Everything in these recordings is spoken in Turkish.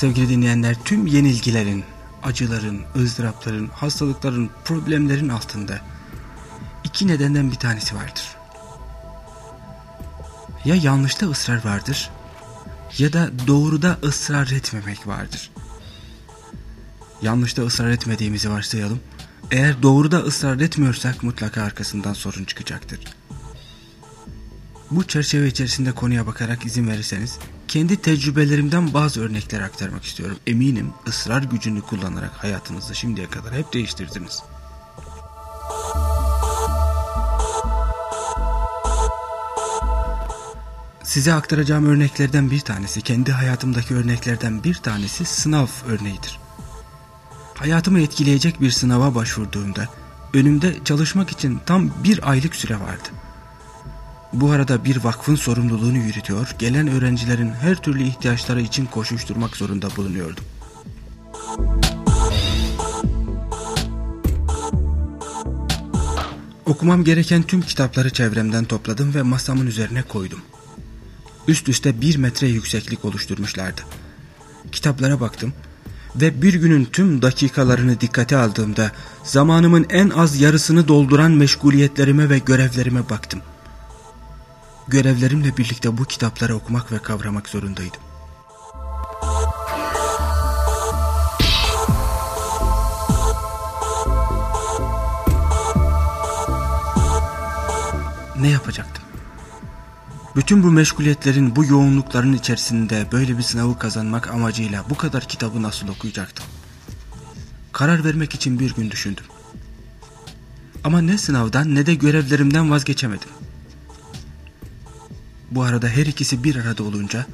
Sevgili dinleyenler tüm yenilgilerin, acıların, ızdırapların, hastalıkların, problemlerin altında iki nedenden bir tanesi vardır. Ya yanlışta ısrar vardır ya da doğruda ısrar etmemek vardır. Yanlışta ısrar etmediğimizi varsayalım. Eğer doğruda ısrar etmiyorsak mutlaka arkasından sorun çıkacaktır. Bu çerçeve içerisinde konuya bakarak izin verirseniz kendi tecrübelerimden bazı örnekler aktarmak istiyorum. Eminim ısrar gücünü kullanarak hayatınızı şimdiye kadar hep değiştirdiniz. Size aktaracağım örneklerden bir tanesi, kendi hayatımdaki örneklerden bir tanesi sınav örneğidir. Hayatımı etkileyecek bir sınava başvurduğumda önümde çalışmak için tam bir aylık süre vardı. Bu arada bir vakfın sorumluluğunu yürütüyor, gelen öğrencilerin her türlü ihtiyaçları için koşuşturmak zorunda bulunuyordum. Okumam gereken tüm kitapları çevremden topladım ve masamın üzerine koydum. Üst üste bir metre yükseklik oluşturmuşlardı. Kitaplara baktım ve bir günün tüm dakikalarını dikkate aldığımda zamanımın en az yarısını dolduran meşguliyetlerime ve görevlerime baktım. Görevlerimle birlikte bu kitapları okumak ve kavramak zorundaydım. Ne yapacaktım? Bütün bu meşguliyetlerin, bu yoğunlukların içerisinde böyle bir sınavı kazanmak amacıyla bu kadar kitabı nasıl okuyacaktım? Karar vermek için bir gün düşündüm. Ama ne sınavdan ne de görevlerimden vazgeçemedim. Bu arada her ikisi bir arada olunca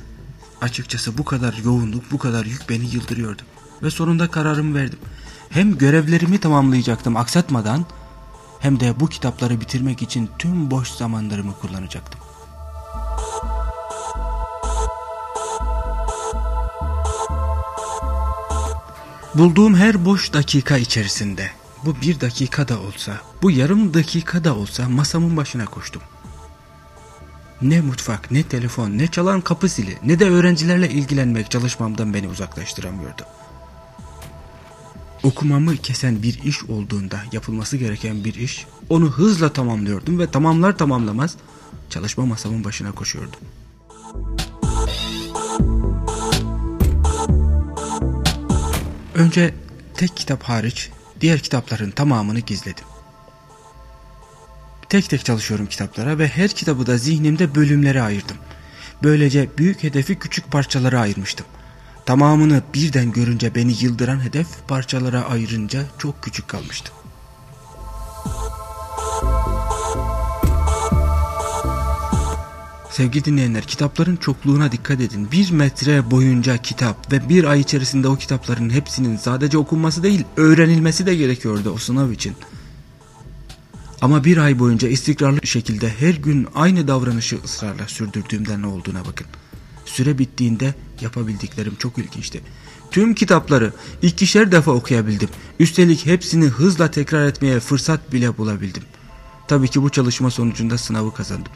açıkçası bu kadar yoğunluk, bu kadar yük beni yıldırıyordu. Ve sonunda kararımı verdim. Hem görevlerimi tamamlayacaktım aksatmadan hem de bu kitapları bitirmek için tüm boş zamanlarımı kullanacaktım. Bulduğum her boş dakika içerisinde bu bir dakika da olsa, bu yarım dakika da olsa masamın başına koştum. Ne mutfak, ne telefon, ne çalan kapı zili, ne de öğrencilerle ilgilenmek çalışmamdan beni uzaklaştıramıyordu. Okumamı kesen bir iş olduğunda yapılması gereken bir iş, onu hızla tamamlıyordum ve tamamlar tamamlamaz çalışma masamın başına koşuyordum. Önce tek kitap hariç diğer kitapların tamamını gizledim. Tek tek çalışıyorum kitaplara ve her kitabı da zihnimde bölümlere ayırdım. Böylece büyük hedefi küçük parçalara ayırmıştım. Tamamını birden görünce beni yıldıran hedef parçalara ayırınca çok küçük kalmıştı. Sevgili dinleyenler kitapların çokluğuna dikkat edin. Bir metre boyunca kitap ve bir ay içerisinde o kitapların hepsinin sadece okunması değil öğrenilmesi de gerekiyordu o sınav için. Ama bir ay boyunca istikrarlı şekilde her gün aynı davranışı ısrarla sürdürdüğümde ne olduğuna bakın. Süre bittiğinde yapabildiklerim çok ilginçti. Tüm kitapları ikişer defa okuyabildim. Üstelik hepsini hızla tekrar etmeye fırsat bile bulabildim. Tabii ki bu çalışma sonucunda sınavı kazandım.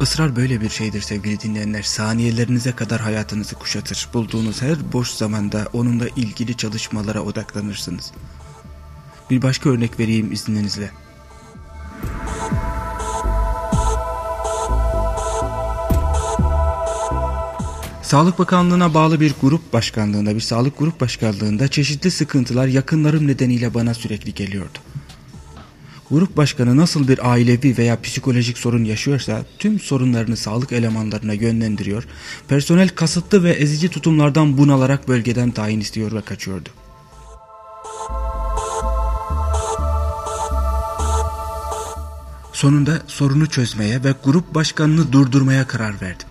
Israr böyle bir şeydir sevgili dinleyenler. Saniyelerinize kadar hayatınızı kuşatır. Bulduğunuz her boş zamanda onunla ilgili çalışmalara odaklanırsınız. Bir başka örnek vereyim izninizle. Sağlık Bakanlığı'na bağlı bir grup başkanlığında, bir sağlık grup başkanlığında çeşitli sıkıntılar yakınlarım nedeniyle bana sürekli geliyordu. Grup başkanı nasıl bir ailevi veya psikolojik sorun yaşıyorsa tüm sorunlarını sağlık elemanlarına yönlendiriyor, personel kasıtlı ve ezici tutumlardan bunalarak bölgeden tayin istiyor ve kaçıyordu. Sonunda sorunu çözmeye ve grup başkanını durdurmaya karar verdim.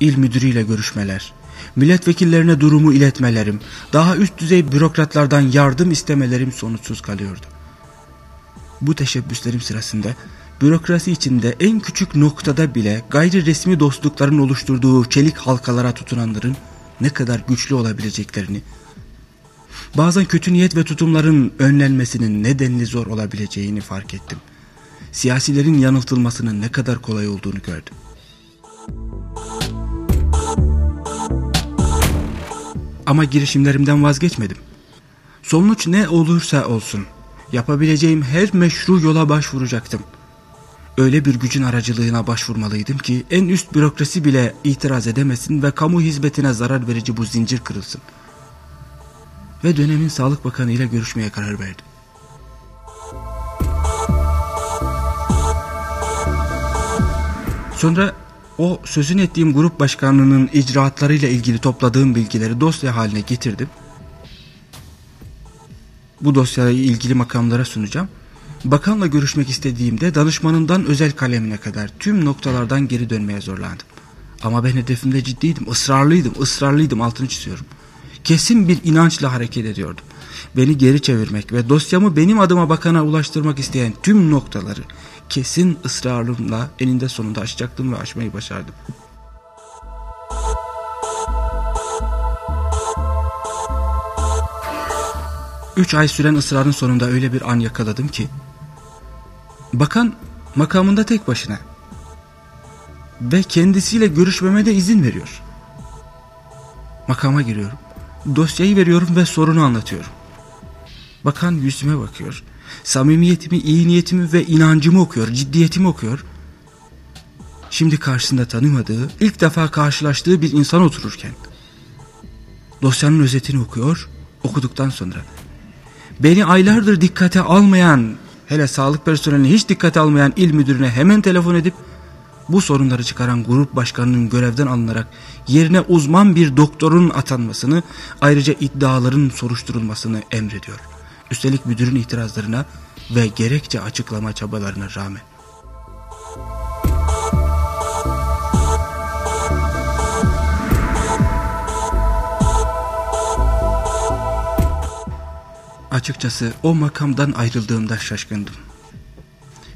İl müdürüyle görüşmeler, milletvekillerine durumu iletmelerim, daha üst düzey bürokratlardan yardım istemelerim sonuçsuz kalıyordu. Bu teşebbüslerim sırasında bürokrasi içinde en küçük noktada bile gayri resmi dostlukların oluşturduğu çelik halkalara tutunanların ne kadar güçlü olabileceklerini, bazen kötü niyet ve tutumların önlenmesinin nedenli zor olabileceğini fark ettim. siyasilerin yanıltılmasının ne kadar kolay olduğunu gördüm. Ama girişimlerimden vazgeçmedim. Sonuç ne olursa olsun yapabileceğim her meşru yola başvuracaktım. Öyle bir gücün aracılığına başvurmalıydım ki en üst bürokrasi bile itiraz edemesin ve kamu hizmetine zarar verici bu zincir kırılsın. Ve dönemin Sağlık Bakanı ile görüşmeye karar verdim. Sonra o sözün ettiğim grup başkanlığının icraatlarıyla ilgili topladığım bilgileri dosya haline getirdim. Bu dosyayı ilgili makamlara sunacağım. Bakanla görüşmek istediğimde danışmanından özel kalemine kadar tüm noktalardan geri dönmeye zorlandım. Ama ben hedefimde ciddiydim, ısrarlıydım, ısrarlıydım altını çiziyorum. Kesin bir inançla hareket ediyordum. Beni geri çevirmek ve dosyamı benim adıma bakana ulaştırmak isteyen tüm noktaları kesin ısrarımla eninde sonunda aşacaktım ve aşmayı başardım. Üç ay süren ısrarın sonunda öyle bir an yakaladım ki bakan makamında tek başına ve kendisiyle görüşmeme de izin veriyor. Makama giriyorum. Dosyayı veriyorum ve sorunu anlatıyorum. Bakan yüzüme bakıyor. Samimiyetimi, iyi niyetimi ve inancımı okuyor, ciddiyetimi okuyor. Şimdi karşısında tanımadığı, ilk defa karşılaştığı bir insan otururken dosyanın özetini okuyor, okuduktan sonra beni aylardır dikkate almayan, hele sağlık personelini hiç dikkate almayan il müdürüne hemen telefon edip bu sorunları çıkaran grup başkanının görevden alınarak yerine uzman bir doktorun atanmasını ayrıca iddiaların soruşturulmasını emrediyor. Üstelik müdürün itirazlarına ve gerekçe açıklama çabalarına rağmen. Açıkçası o makamdan ayrıldığımda şaşkındım.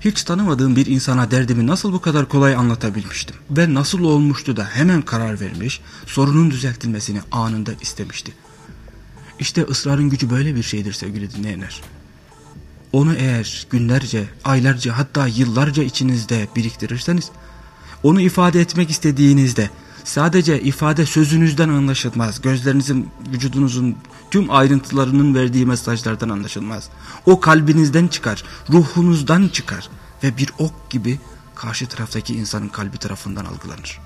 Hiç tanımadığım bir insana derdimi nasıl bu kadar kolay anlatabilmiştim ve nasıl olmuştu da hemen karar vermiş, sorunun düzeltilmesini anında istemişti. İşte ısrarın gücü böyle bir şeydir sevgili dinleyenler. Onu eğer günlerce, aylarca hatta yıllarca içinizde biriktirirseniz, onu ifade etmek istediğinizde sadece ifade sözünüzden anlaşılmaz. Gözlerinizin, vücudunuzun tüm ayrıntılarının verdiği mesajlardan anlaşılmaz. O kalbinizden çıkar, ruhunuzdan çıkar ve bir ok gibi karşı taraftaki insanın kalbi tarafından algılanır.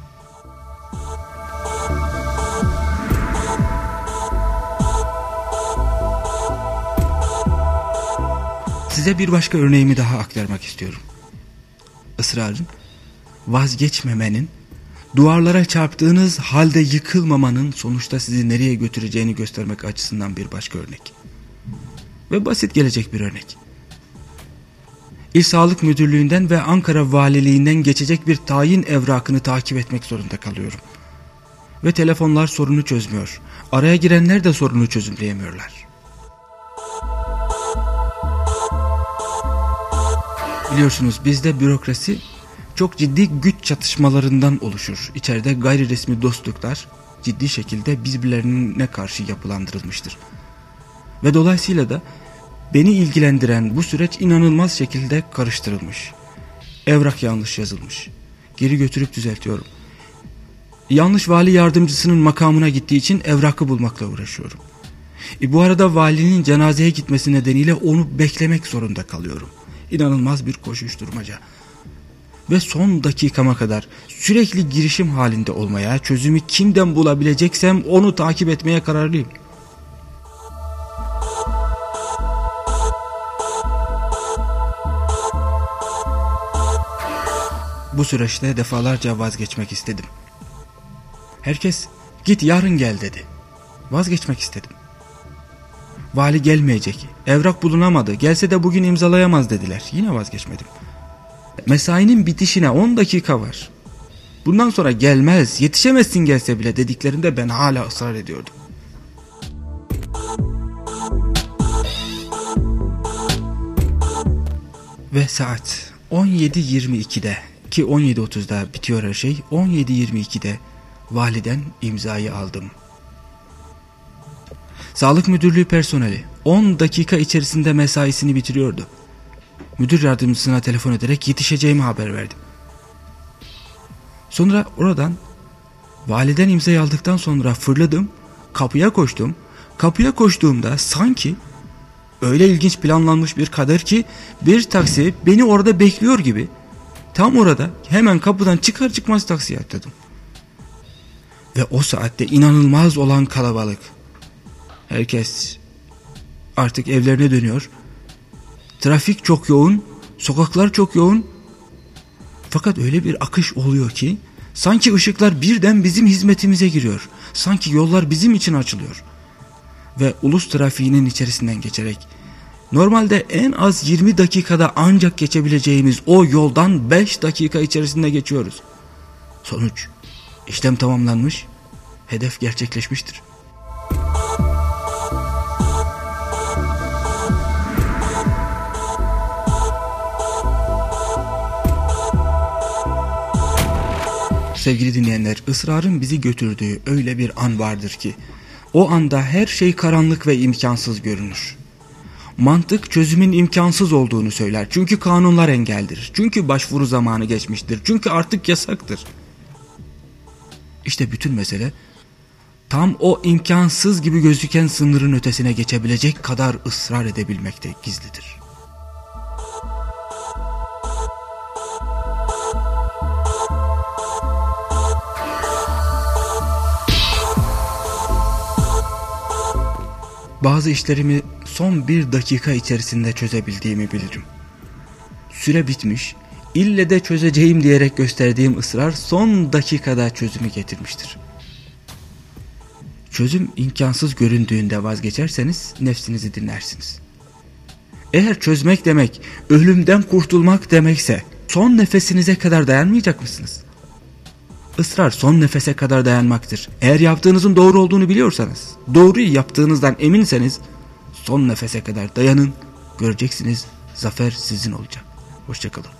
Size bir başka örneğimi daha aktarmak istiyorum. Israrın, vazgeçmemenin, duvarlara çarptığınız halde yıkılmamanın sonuçta sizi nereye götüreceğini göstermek açısından bir başka örnek. Ve basit gelecek bir örnek. İl Sağlık Müdürlüğü'nden ve Ankara Valiliğinden geçecek bir tayin evrakını takip etmek zorunda kalıyorum. Ve telefonlar sorunu çözmüyor. Araya girenler de sorunu çözümleyemiyorlar. Biliyorsunuz bizde bürokrasi çok ciddi güç çatışmalarından oluşur. İçeride gayri resmi dostluklar ciddi şekilde birbirlerine karşı yapılandırılmıştır. Ve dolayısıyla da beni ilgilendiren bu süreç inanılmaz şekilde karıştırılmış. Evrak yanlış yazılmış. Geri götürüp düzeltiyorum. Yanlış vali yardımcısının makamına gittiği için evrakı bulmakla uğraşıyorum. E bu arada valinin cenazeye gitmesi nedeniyle onu beklemek zorunda kalıyorum inanılmaz bir koşuşturmaca. Ve son dakikama kadar sürekli girişim halinde olmaya, çözümü kimden bulabileceksem onu takip etmeye kararlıyım. Bu süreçte defalarca vazgeçmek istedim. Herkes git yarın gel dedi. Vazgeçmek istedim. Vali gelmeyecek. Evrak bulunamadı. Gelse de bugün imzalayamaz dediler. Yine vazgeçmedim. Mesainin bitişine 10 dakika var. Bundan sonra gelmez, yetişemezsin gelse bile dediklerinde ben hala ısrar ediyordum. Ve saat 17.22'de ki 17.30'da bitiyor her şey. 17.22'de validen imzayı aldım. Sağlık müdürlüğü personeli 10 dakika içerisinde mesaisini bitiriyordu. Müdür yardımcısına telefon ederek yetişeceğimi haber verdim. Sonra oradan validen imzayı aldıktan sonra fırladım, kapıya koştum. Kapıya koştuğumda sanki öyle ilginç planlanmış bir kader ki bir taksi beni orada bekliyor gibi. Tam orada hemen kapıdan çıkar çıkmaz taksiye atladım. Ve o saatte inanılmaz olan kalabalık. Herkes artık evlerine dönüyor. Trafik çok yoğun, sokaklar çok yoğun. Fakat öyle bir akış oluyor ki sanki ışıklar birden bizim hizmetimize giriyor. Sanki yollar bizim için açılıyor. Ve ulus trafiğinin içerisinden geçerek normalde en az 20 dakikada ancak geçebileceğimiz o yoldan 5 dakika içerisinde geçiyoruz. Sonuç işlem tamamlanmış, hedef gerçekleşmiştir. Sevgili dinleyenler, ısrarın bizi götürdüğü öyle bir an vardır ki, o anda her şey karanlık ve imkansız görünür. Mantık çözümün imkansız olduğunu söyler. Çünkü kanunlar engeldir. Çünkü başvuru zamanı geçmiştir. Çünkü artık yasaktır. İşte bütün mesele tam o imkansız gibi gözüken sınırın ötesine geçebilecek kadar ısrar edebilmekte gizlidir. Bazı işlerimi son bir dakika içerisinde çözebildiğimi bilirim. Süre bitmiş, ille de çözeceğim diyerek gösterdiğim ısrar son dakikada çözümü getirmiştir. Çözüm imkansız göründüğünde vazgeçerseniz nefsinizi dinlersiniz. Eğer çözmek demek, ölümden kurtulmak demekse son nefesinize kadar dayanmayacak mısınız? Israr son nefese kadar dayanmaktır. Eğer yaptığınızın doğru olduğunu biliyorsanız, doğruyu yaptığınızdan eminseniz son nefese kadar dayanın. Göreceksiniz zafer sizin olacak. Hoşçakalın.